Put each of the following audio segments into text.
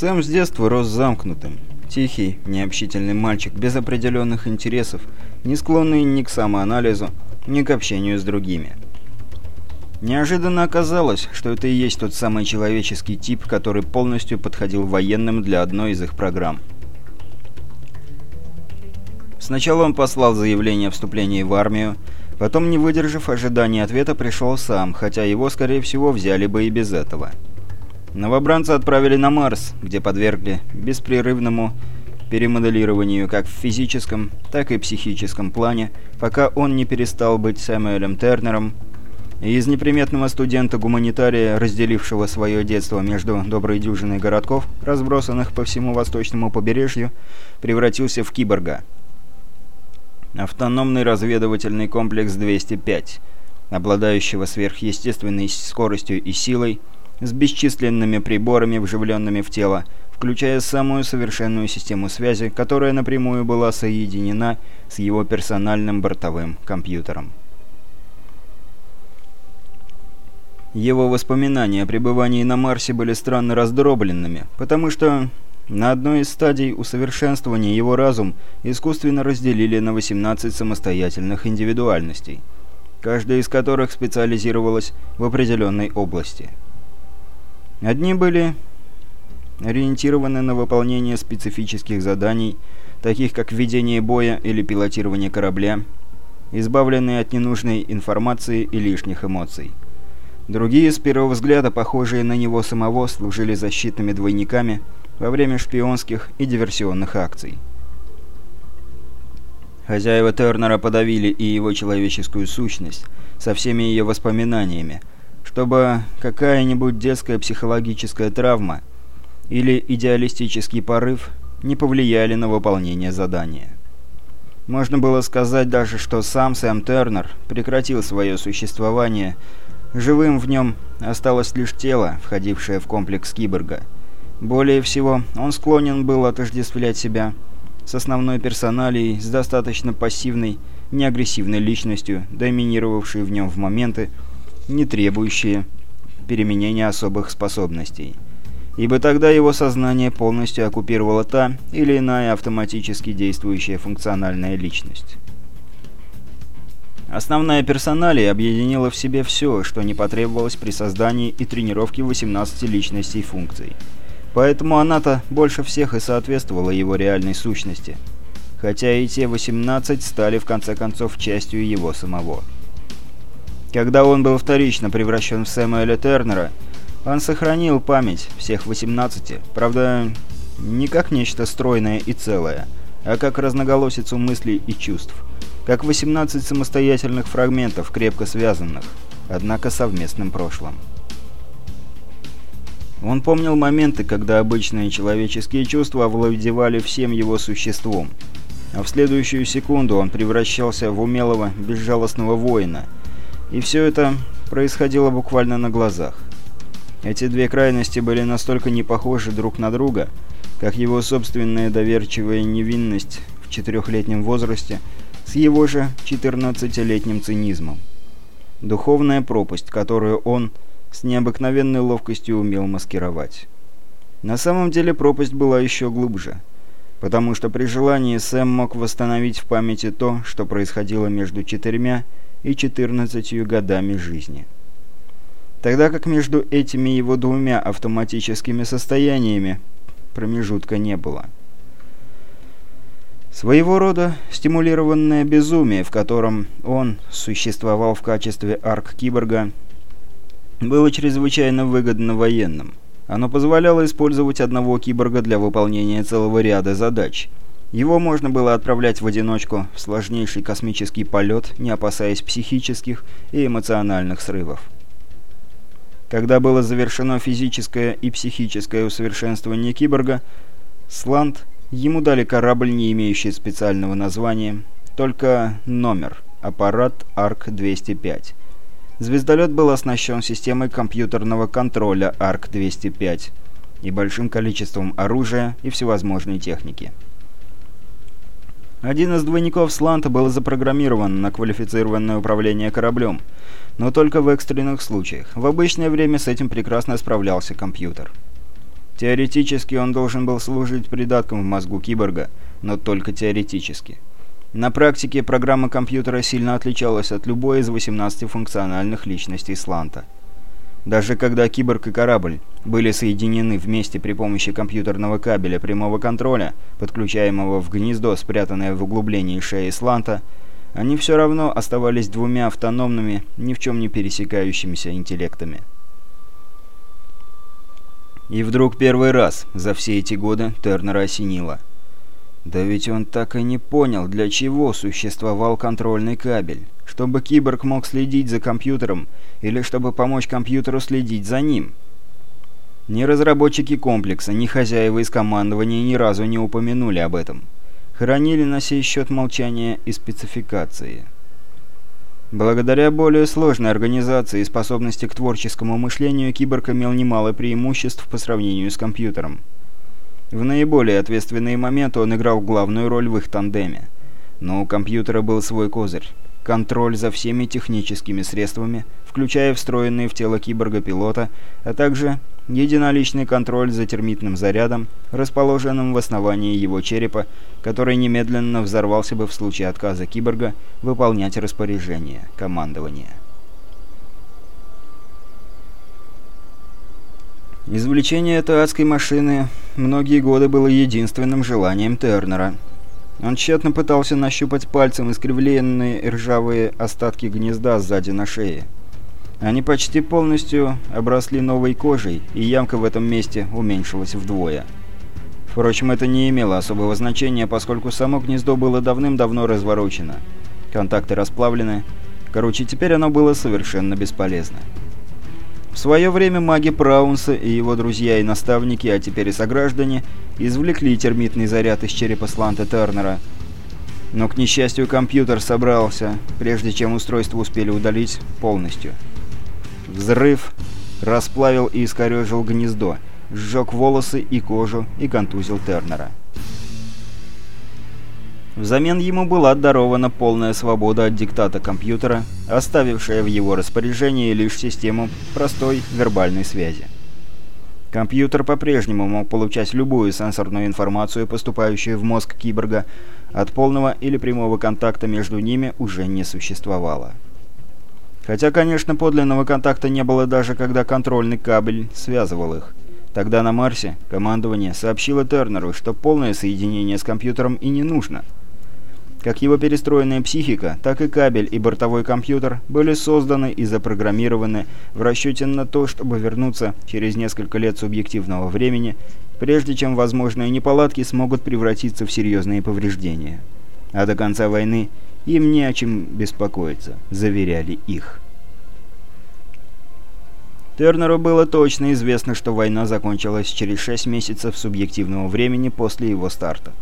Сэм с детства рос замкнутым. Тихий, необщительный мальчик, без определенных интересов, не склонный ни к самоанализу, ни к общению с другими. Неожиданно оказалось, что это и есть тот самый человеческий тип, который полностью подходил военным для одной из их программ. Сначала он послал заявление о вступлении в армию, потом, не выдержав ожидания ответа, пришел сам, хотя его, скорее всего, взяли бы и без этого. Новобранца отправили на Марс, где подвергли беспрерывному перемоделированию как в физическом, так и психическом плане, пока он не перестал быть Сэмюэлем Тернером, и из неприметного студента-гуманитария, разделившего свое детство между доброй дюжиной городков, разбросанных по всему восточному побережью, превратился в киборга. Автономный разведывательный комплекс 205, обладающего сверхъестественной скоростью и силой, с бесчисленными приборами, вживленными в тело, включая самую совершенную систему связи, которая напрямую была соединена с его персональным бортовым компьютером. Его воспоминания о пребывании на Марсе были странно раздробленными, потому что на одной из стадий усовершенствования его разум искусственно разделили на 18 самостоятельных индивидуальностей, каждая из которых специализировалась в определенной области – Одни были ориентированы на выполнение специфических заданий, таких как ведение боя или пилотирование корабля, избавленные от ненужной информации и лишних эмоций. Другие, с первого взгляда похожие на него самого, служили защитными двойниками во время шпионских и диверсионных акций. Хозяева Тернера подавили и его человеческую сущность со всеми ее воспоминаниями, чтобы какая-нибудь детская психологическая травма или идеалистический порыв не повлияли на выполнение задания. Можно было сказать даже, что сам Сэм Тернер прекратил свое существование, живым в нем осталось лишь тело, входившее в комплекс киборга. Более всего, он склонен был отождествлять себя с основной персоналией, с достаточно пассивной, неагрессивной личностью, доминировавшей в нем в моменты, не требующие переменения особых способностей. Ибо тогда его сознание полностью оккупировала та или иная автоматически действующая функциональная личность. Основная персоналия объединила в себе все, что не потребовалось при создании и тренировке 18 личностей функций. Поэтому она-то больше всех и соответствовала его реальной сущности. Хотя и те 18 стали в конце концов частью его самого. Когда он был вторично превращен в Сэмуэля Тернера, он сохранил память всех 18, правда, не как нечто стройное и целое, а как разноголосицу мыслей и чувств, как 18 самостоятельных фрагментов, крепко связанных, однако совместным прошлым. Он помнил моменты, когда обычные человеческие чувства овладевали всем его существом, а в следующую секунду он превращался в умелого, безжалостного воина – и все это происходило буквально на глазах. Эти две крайности были настолько не похожи друг на друга, как его собственная доверчивая невинность в четырехлетнем возрасте с его же 14-летним цинизмом. Духовная пропасть, которую он с необыкновенной ловкостью умел маскировать. На самом деле пропасть была еще глубже, потому что при желании Сэм мог восстановить в памяти то, что происходило между четырьмя и 14 годами жизни. Тогда как между этими его двумя автоматическими состояниями промежутка не было. Своего рода стимулированное безумие, в котором он существовал в качестве арк-киборга, было чрезвычайно выгодно военным. Оно позволяло использовать одного киборга для выполнения целого ряда задач – его можно было отправлять в одиночку в сложнейший космический полет, не опасаясь психических и эмоциональных срывов. Когда было завершено физическое и психическое усовершенствование киборга, Сланд ему дали корабль, не имеющий специального названия, только номер – аппарат АРК-205. Звездолет был оснащен системой компьютерного контроля АРК-205 и большим количеством оружия и всевозможной техники. Один из двойников Сланта был запрограммирован на квалифицированное управление кораблем, но только в экстренных случаях. В обычное время с этим прекрасно справлялся компьютер. Теоретически он должен был служить придатком в мозгу киборга, но только теоретически. На практике программа компьютера сильно отличалась от любой из 18 функциональных личностей Сланта. Даже когда киборг и корабль были соединены вместе при помощи компьютерного кабеля прямого контроля, подключаемого в гнездо, спрятанное в углублении шеи Сланта, они все равно оставались двумя автономными, ни в чем не пересекающимися интеллектами. И вдруг первый раз за все эти годы Тернера осенило. Да ведь он так и не понял, для чего существовал контрольный кабель. Чтобы киборг мог следить за компьютером, или чтобы помочь компьютеру следить за ним. Ни разработчики комплекса, ни хозяева из командования ни разу не упомянули об этом. Хранили на сей счет молчание и спецификации. Благодаря более сложной организации и способности к творческому мышлению, киборг имел немало преимуществ по сравнению с компьютером. В наиболее ответственные моменты он играл главную роль в их тандеме. Но у компьютера был свой козырь – контроль за всеми техническими средствами, включая встроенные в тело киборга пилота, а также единоличный контроль за термитным зарядом, расположенным в основании его черепа, который немедленно взорвался бы в случае отказа киборга выполнять распоряжение командования. Извлечение этой адской машины многие годы было единственным желанием Тернера. Он тщетно пытался нащупать пальцем искривленные ржавые остатки гнезда сзади на шее. Они почти полностью обросли новой кожей, и ямка в этом месте уменьшилась вдвое. Впрочем, это не имело особого значения, поскольку само гнездо было давным-давно разворочено. Контакты расплавлены. Короче, теперь оно было совершенно бесполезно. В свое время маги Праунса и его друзья и наставники, а теперь и сограждане, извлекли термитный заряд из черепа Сланта Тернера. Но, к несчастью, компьютер собрался, прежде чем устройство успели удалить полностью. Взрыв расплавил и искорежил гнездо, сжег волосы и кожу и контузил Тернера. Взамен ему была дарована полная свобода от диктата компьютера, оставившая в его распоряжении лишь систему простой вербальной связи. Компьютер по-прежнему мог получать любую сенсорную информацию, поступающую в мозг киборга, от полного или прямого контакта между ними уже не существовало. Хотя, конечно, подлинного контакта не было даже когда контрольный кабель связывал их. Тогда на Марсе командование сообщило Тернеру, что полное соединение с компьютером и не нужно. Как его перестроенная психика, так и кабель и бортовой компьютер были созданы и запрограммированы в расчете на то, чтобы вернуться через несколько лет субъективного времени, прежде чем возможные неполадки смогут превратиться в серьезные повреждения. А до конца войны им не о чем беспокоиться, заверяли их. Тернеру было точно известно, что война закончилась через 6 месяцев субъективного времени после его старта.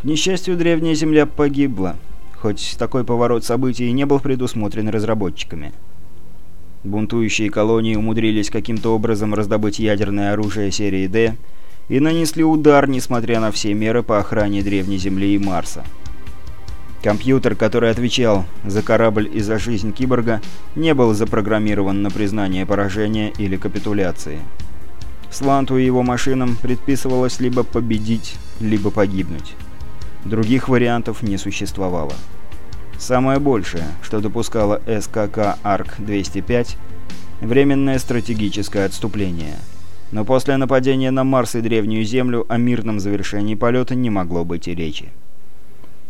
К несчастью, Древняя Земля погибла, хоть такой поворот событий и не был предусмотрен разработчиками. Бунтующие колонии умудрились каким-то образом раздобыть ядерное оружие серии «Д» и нанесли удар, несмотря на все меры по охране Древней Земли и Марса. Компьютер, который отвечал за корабль и за жизнь киборга, не был запрограммирован на признание поражения или капитуляции. Сланту и его машинам предписывалось либо победить, либо погибнуть. Других вариантов не существовало. Самое большее, что допускало СКК АРК-205 – временное стратегическое отступление. Но после нападения на Марс и Древнюю Землю о мирном завершении полета не могло быть и речи.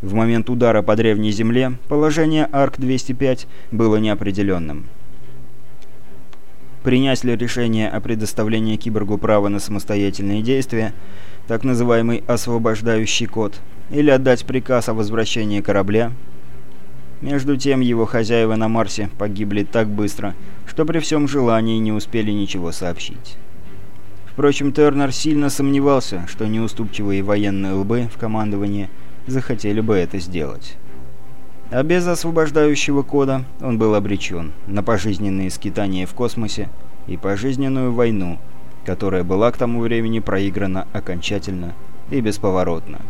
В момент удара по древней земле положение Арк-205 было неопределенным. Принять ли решение о предоставлении киборгу права на самостоятельные действия, так называемый «освобождающий код», или отдать приказ о возвращении корабля? Между тем его хозяева на Марсе погибли так быстро, что при всем желании не успели ничего сообщить. Впрочем, Тернер сильно сомневался, что неуступчивые военные лбы в командовании – захотели бы это сделать. А без освобождающего кода он был обречен на пожизненные скитания в космосе и пожизненную войну, которая была к тому времени проиграна окончательно и бесповоротно.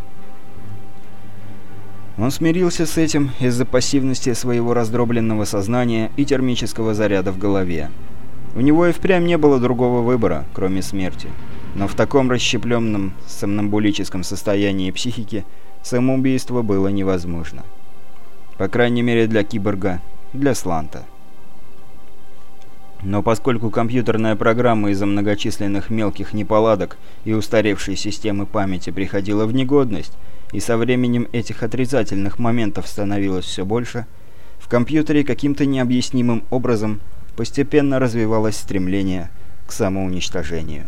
Он смирился с этим из-за пассивности своего раздробленного сознания и термического заряда в голове. У него и впрямь не было другого выбора, кроме смерти. Но в таком расщепленном сомнамбулическом состоянии психики самоубийство было невозможно. По крайней мере для киборга, для Сланта. Но поскольку компьютерная программа из-за многочисленных мелких неполадок и устаревшей системы памяти приходила в негодность, и со временем этих отрицательных моментов становилось все больше, в компьютере каким-то необъяснимым образом постепенно развивалось стремление к самоуничтожению.